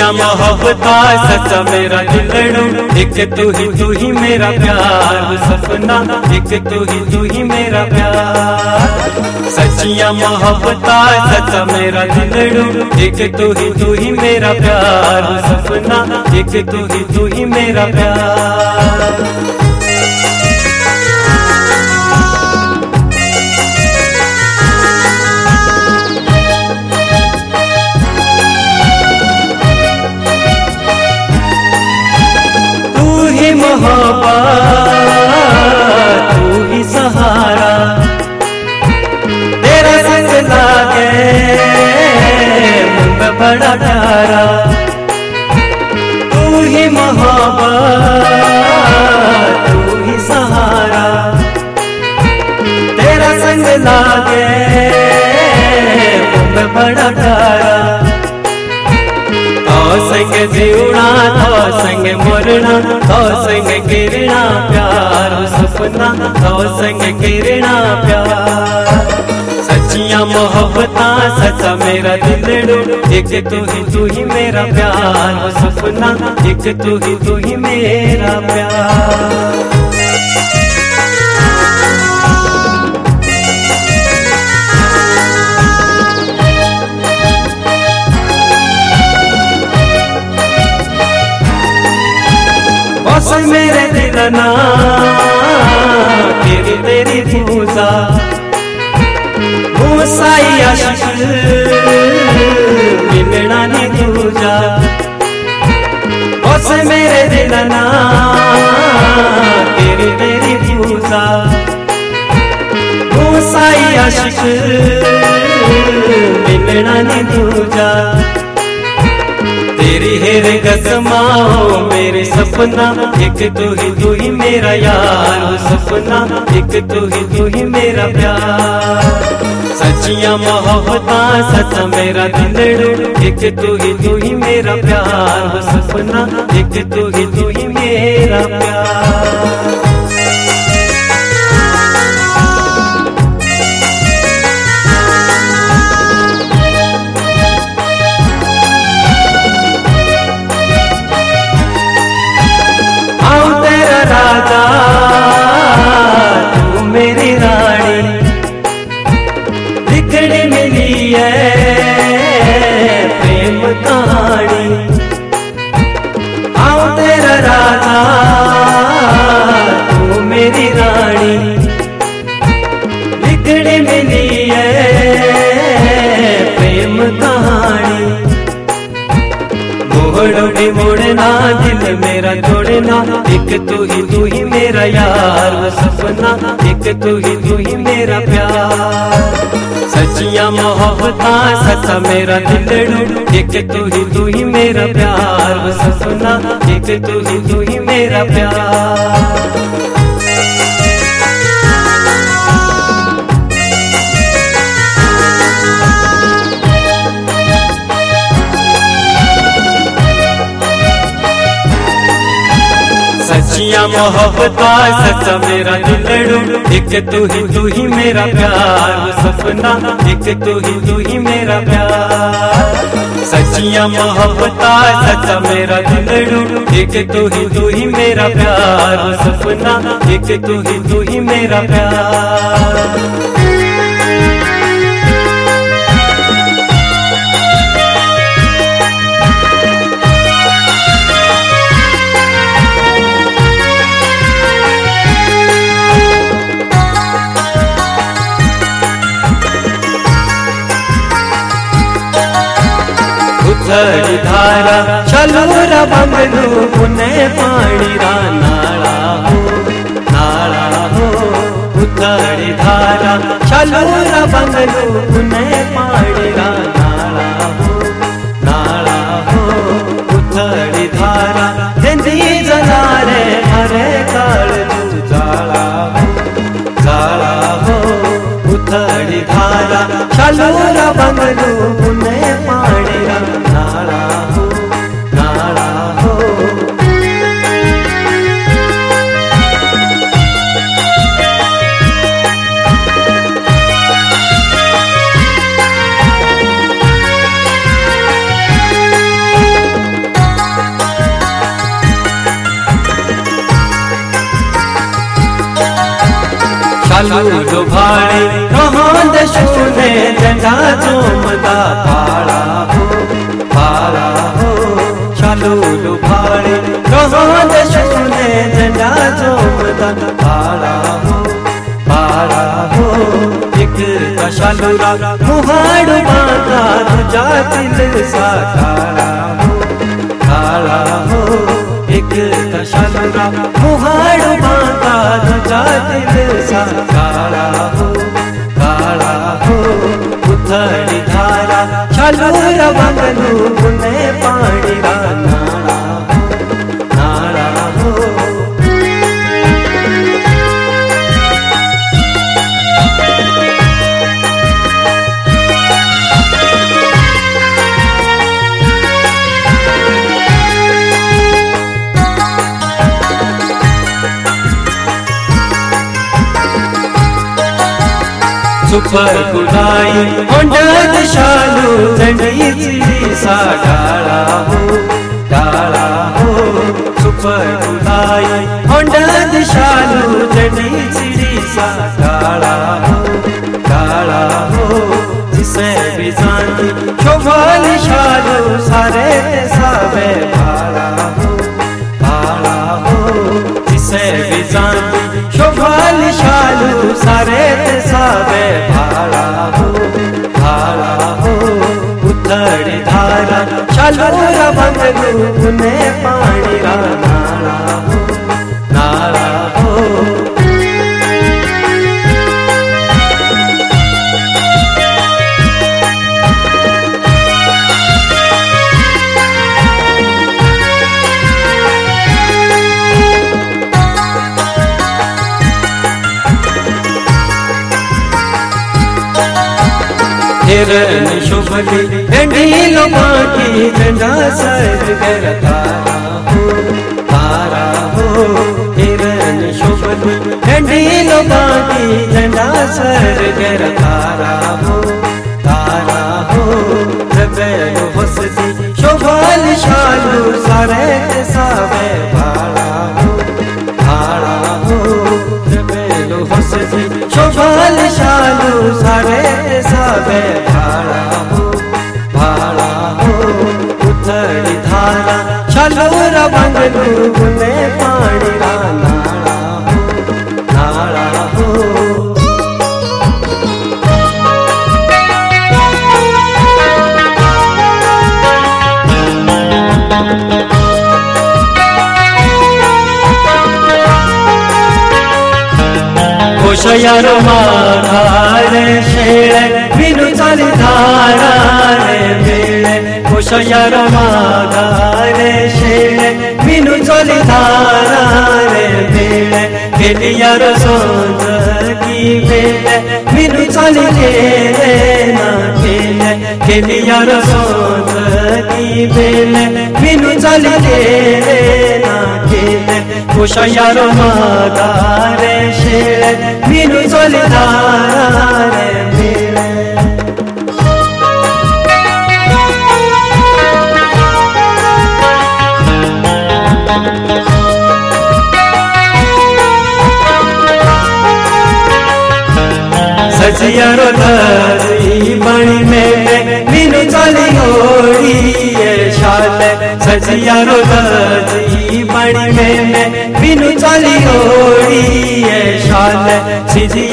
सच्चिया मोहब्बता सच्चा मेरा दिलड़ू एक तू ही तू ही मेरा प्यार, सपना, एक तू ही तू ही मेरा प्यार। सच्चिया मोहब्बता सच्चा मेरा दिलड़ू एक तू ही तू ही मेरा प्यार, सपना, एक तू ही तू ही मेरा प्यार। मरना तो संग गिरना प्यार, सपना तो संग गिरना प्यार। सचिया मोहब्बत सचा मेरा दिल एक तू ही तू ही मेरा प्यार, सपना, एक तू ही तू ही मेरा प्यार। बस मेरे दिल ना, तेरी तेरी पूजा मूसाई आशिक मिलना नहीं दूजा। बस मेरे दिल ना, तेरी तेरी पूजा मूसाई आशिक मिलना नहीं दूजा। तेरी हेर हो मेरे सपना। एक तू ही तू ही मेरा यार हो सपना। एक तू ही तू ही मेरा प्यार। सचिया मोहब्बता, सच मेरा दिलड़ू। एक तू ही तू ही मेरा प्यार हो सपना। एक तू ही तू ही मेरा प्यार। एक तू ही तू ही मेरा यार, वो सपना। एक तू ही तू ही मेरा प्यार। सचिया मोहब्बत सचा मेरा दिलड़ू एक तू ही तू ही मेरा प्यार, वो सपना। एक तू ही तू ही मेरा प्यार। सच्चिया मोहब्बता सच्चा मेरा दिलड़ू एक तू ही तू ही मेरा प्यार सपना। एक तू ही तू ही मेरा प्यार। सच्चिया मोहब्बता सच्चा मेरा दिलड़ू एक तू ही तू ही मेरा प्यार सपना। एक तू ही तू ही मेरा प्यार। उथड़ी धारा चलूर बंगलू पुने पाणी रा नाला हो नाला हो उथड़ी धारा चलूर बंगलू पुने पाणी रा नाला हो नाला हो उथड़ी धारा, हिंदी जनारे हरे काल तू जाला हो उथड़ी धारा चलूर बंगलू पुने पाणी मुहाड़ बांधा तुझा दिल सा सुपर गुलाई होंडद शालू झंडी चिड़ी सा डाला हो डाला हो, सुपर गुलाई होंडद शालू झंडी चिड़ी सा डाला हो डाला हो, जिसे भी जानती शोभाल शालू सारे सावे भाड़ा हो भाड़ा हो, जिसे भी शोभाल सारे सावे भाला हो भाला हो उतर धारा। चलो रंग ने पानी रा सर कर तारा तारा हो हिरन शुभली ढंढीलो बाकी झंडा सर कर तारा हो तारा हो हसदी शोभाल शालू सारे सावे भाड़ा हो भाड़ा हो जबेलो हसदी शोभाल शालू सारे भाड़ा हो छलूर बंगलू ने पानी रा खुशयारो मारे शेळे, बिनु चाली धारा रे बेळे खुशयारो मारे शेळे, बिनु चाली धारा रे बेळे केलियारो सोंज की बेळे बिनु चाली केले ना केले केलियारो सोंज की बेल बिनु चाली केले ना केले खुशयारो मारे शेळे बिनु चाली रे।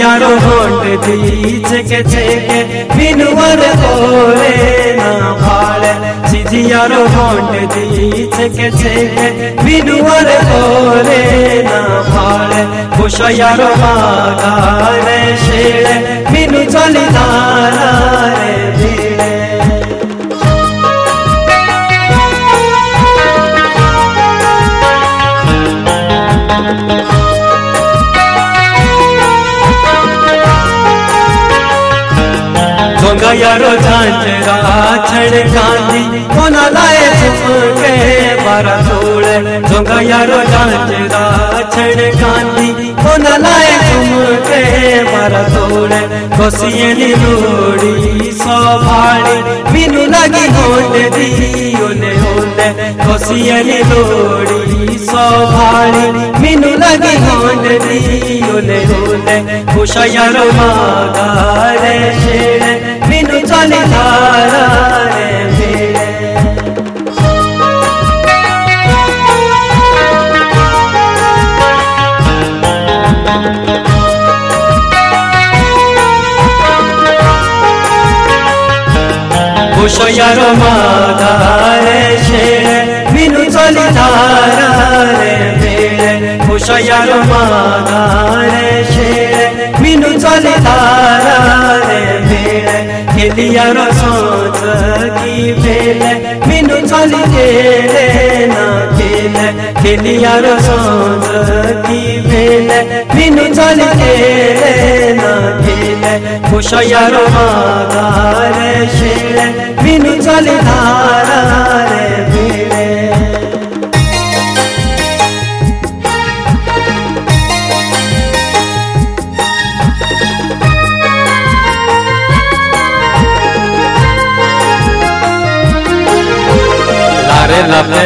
सिजियारो होंड दीच के छेके बिनु वर ओरे ना फाल सिजियारो होंड दीच के छेके बिनु वर ओरे ना फाल मागा रे शेळे बिनु चली धारा यारो झांझरा, छड़ गांधी कोना लाए झुमके, बारा तोड़े झोंगा यारो झांझरा, छड़ गांधी कोना लाए झुमके, बारा तोड़े कोसियनी लोड़ी सौभाड़ी। बिनु लगी होंड दी ओने होंडे। कोसियनी लोड़ी सौभाड़ी। बिनु लगी होंड दी ओने होंडे। हुशायारो मागारे शेरे, मिनु चाली धारा रे फेरे हुशायारो मागा रे शेरे, मिनु चाली धारा रे फेरे शेरे। दिनु चले खेलिया र सोच कि बेल मिनु चले खेले न खेले, खेलिया र सोच कि मिनु चले न मागा रे शेल मिनु चले धारा रे बेल लपे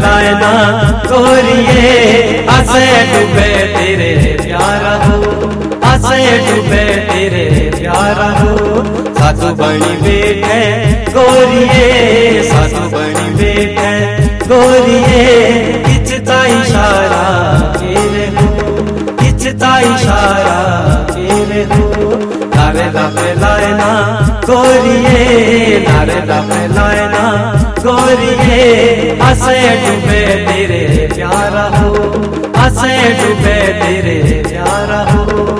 लायना, गोरिए हसे डूबे तेरे प्यार हो, हसे डूबे तेरे प्यार हो। साधु बनी बेटे, गोरिए साधु बनी बेटे, गोरिए किचता इशारा केरे हो किचता इशारा केरे हो। लारे लपे लायना, गोरिए लारे लपे लायना, गोरिए, हसे डूबे तेरे प्यारा हो, हसे डूबे तेरे प्यारा हो।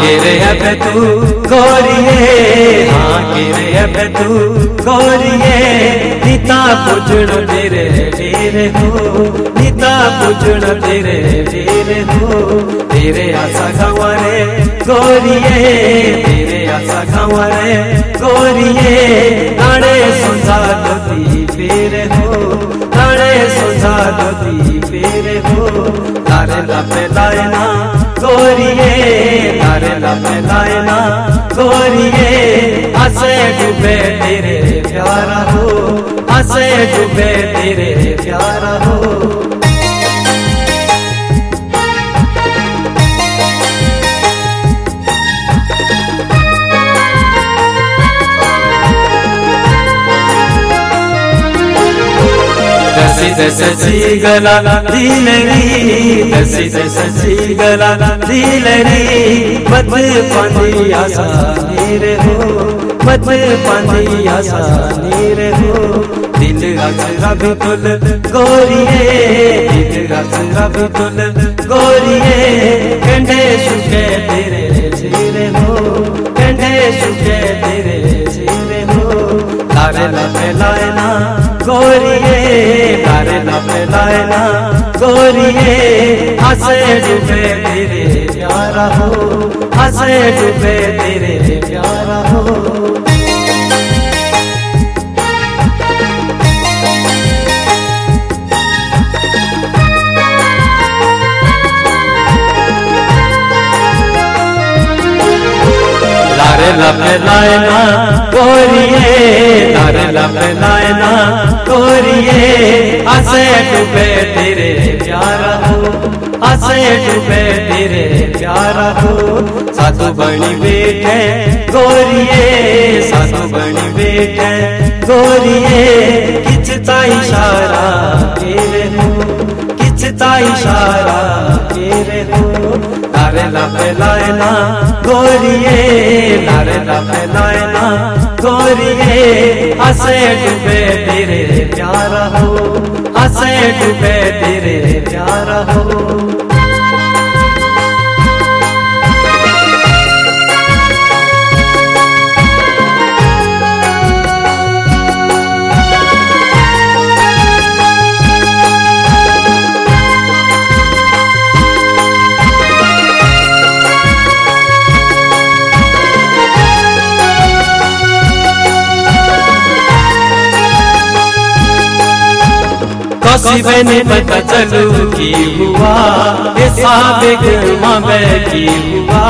गिरे अब तू गोरिए हाँ तू गोरिए, निता पुजण तेरे तेरे हो, निता पुजण तेरे तेरे हो। तेरे आशा गंवरे गोरिए, तेरे आशा गंवरे गोरिए। नाड़े सुझा दोती पेरे हो नाड़े सुझा दोती पेरे हो। तारे लपे लायना गोरिए तारे लपे लायना डूबे तेरे प्यारा हो। हसे डूबे तेरे प्यारा हो। दसी गला दिलरी दसी दसी गला दिलरी मत पानी आसा नीरे हो। मत पानी आसा नीरे हो दिल अक्षरा भी तुल गोरिए। दिल अक्षरा भी तुल गोरिए। कंडे सुखे तेरे सिरे हो कंडे सुखे तेरे सिरे हो तारे लपे लायना गोरिए। तारे लपे लायना गोरिए। हसे डूबे तेरे प्यारा हो हसे डूबे तेरे प्यारा हो। लारे लायना गोरिए लायना डूबे तेरे हसे डूबे तेरे प्यारा हो साधु बनी बेटे गोरिए। साधु बनी बेटे गोरिए। किचता इशारा तेरे हो किचता इशारा तेरे हो लारे लपे लायना, गोरिए। लारे लपे लायना, गोरिए। हसे डूबे तेरे प्यारा हो हसे डूबे तेरे प्यारा हो कसी बने पता चलू की हुआ ऐसा बेग मैं की हुआ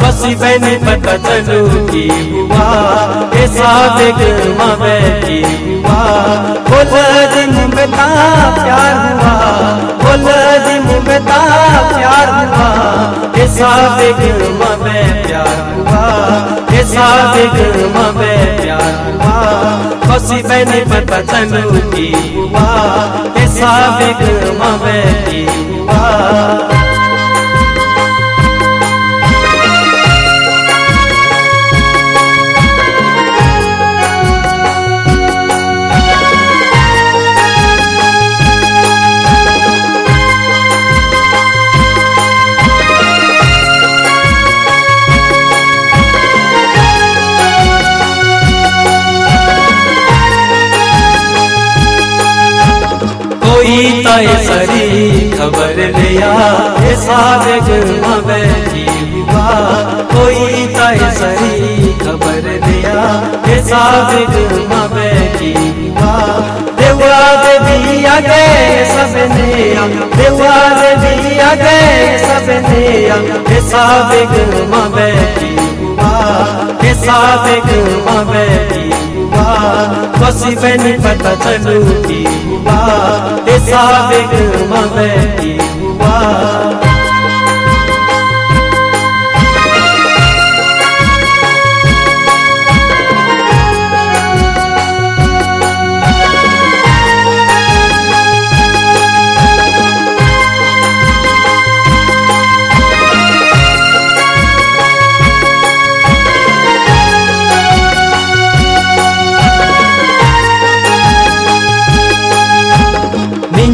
बस बने पता चलू की हुआ ऐसा बेग मैं की हुआ। बोल दिन बेटा प्यार हुआ, बोल दिन ता प्यार हुआ। ऐसा बेग में प्यार हुआ। ऐसा बेग में प्यार हुआ। खुशी बने पता पतन की हुआ। ऐसा बेग में की हुआ। मामे की हुआ कोई तय सरी खबर दिया। बेग मामे की हुआ देवा देवी आगे, सबने देवा देवी आगे, सबने ऐसा बेग मामे की हुआ बेग मामे की हुआ कसी बनी पता चलू की हुआ बेग मामे की हुआ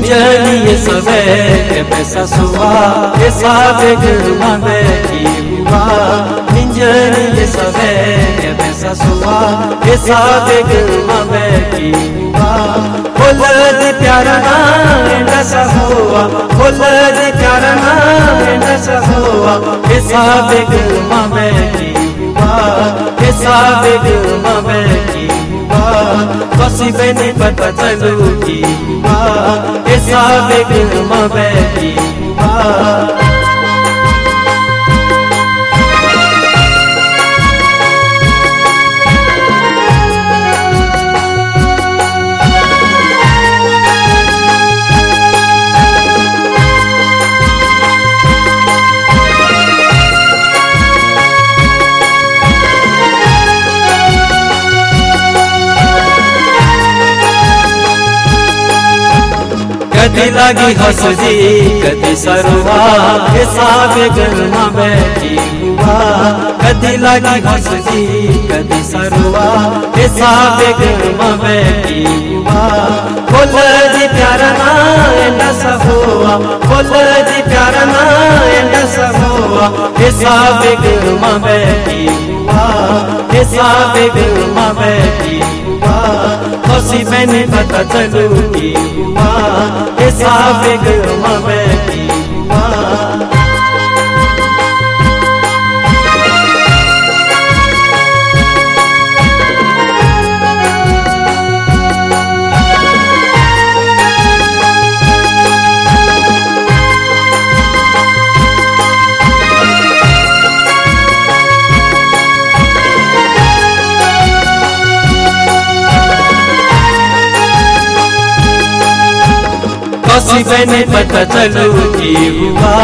मिंजनी सबे पैसा सुआ ऐसा बेग मामे की हुआ मिंजनी सबे पैसा सुआ ऐसा बेग मामे की प्यारा ना बोल प्यारा ना ऐसा हुआ ऐसा बेग मामे की हुआ ऐसा बेग मामे की बनी पता चलू की ऐसा बेग मामे कदी लगी हसदी, कदी सरुआ ऐसा बेगन में की हुआ कदी लगी हसदी, कदी सरुआ ऐसा बेगन में की हुआ बोल दी प्यारा ना सब हुआ बोल दी प्यारा ना सब हुआ ऐसा बेगन में की हुआ ऐसा बेगन में की हुआ खुशी मैंने पता चलूँगी माँ। ऐसा बेगम मामे कसी बने पता चलू की हुआ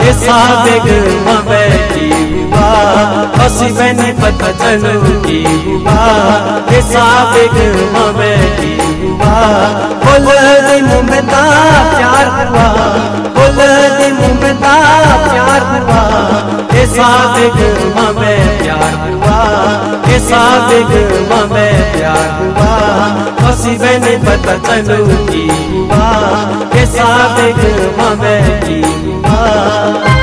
ऐसा बेग मामे की हुआ बने पता चलू की हुआ ऐसा बेग मामे की हुआ। बोल दी मुमता, प्यार हुआ। बोल प्यार हुआ। प्यार हुआ चलू की हुआ के बेग मैं की हुआ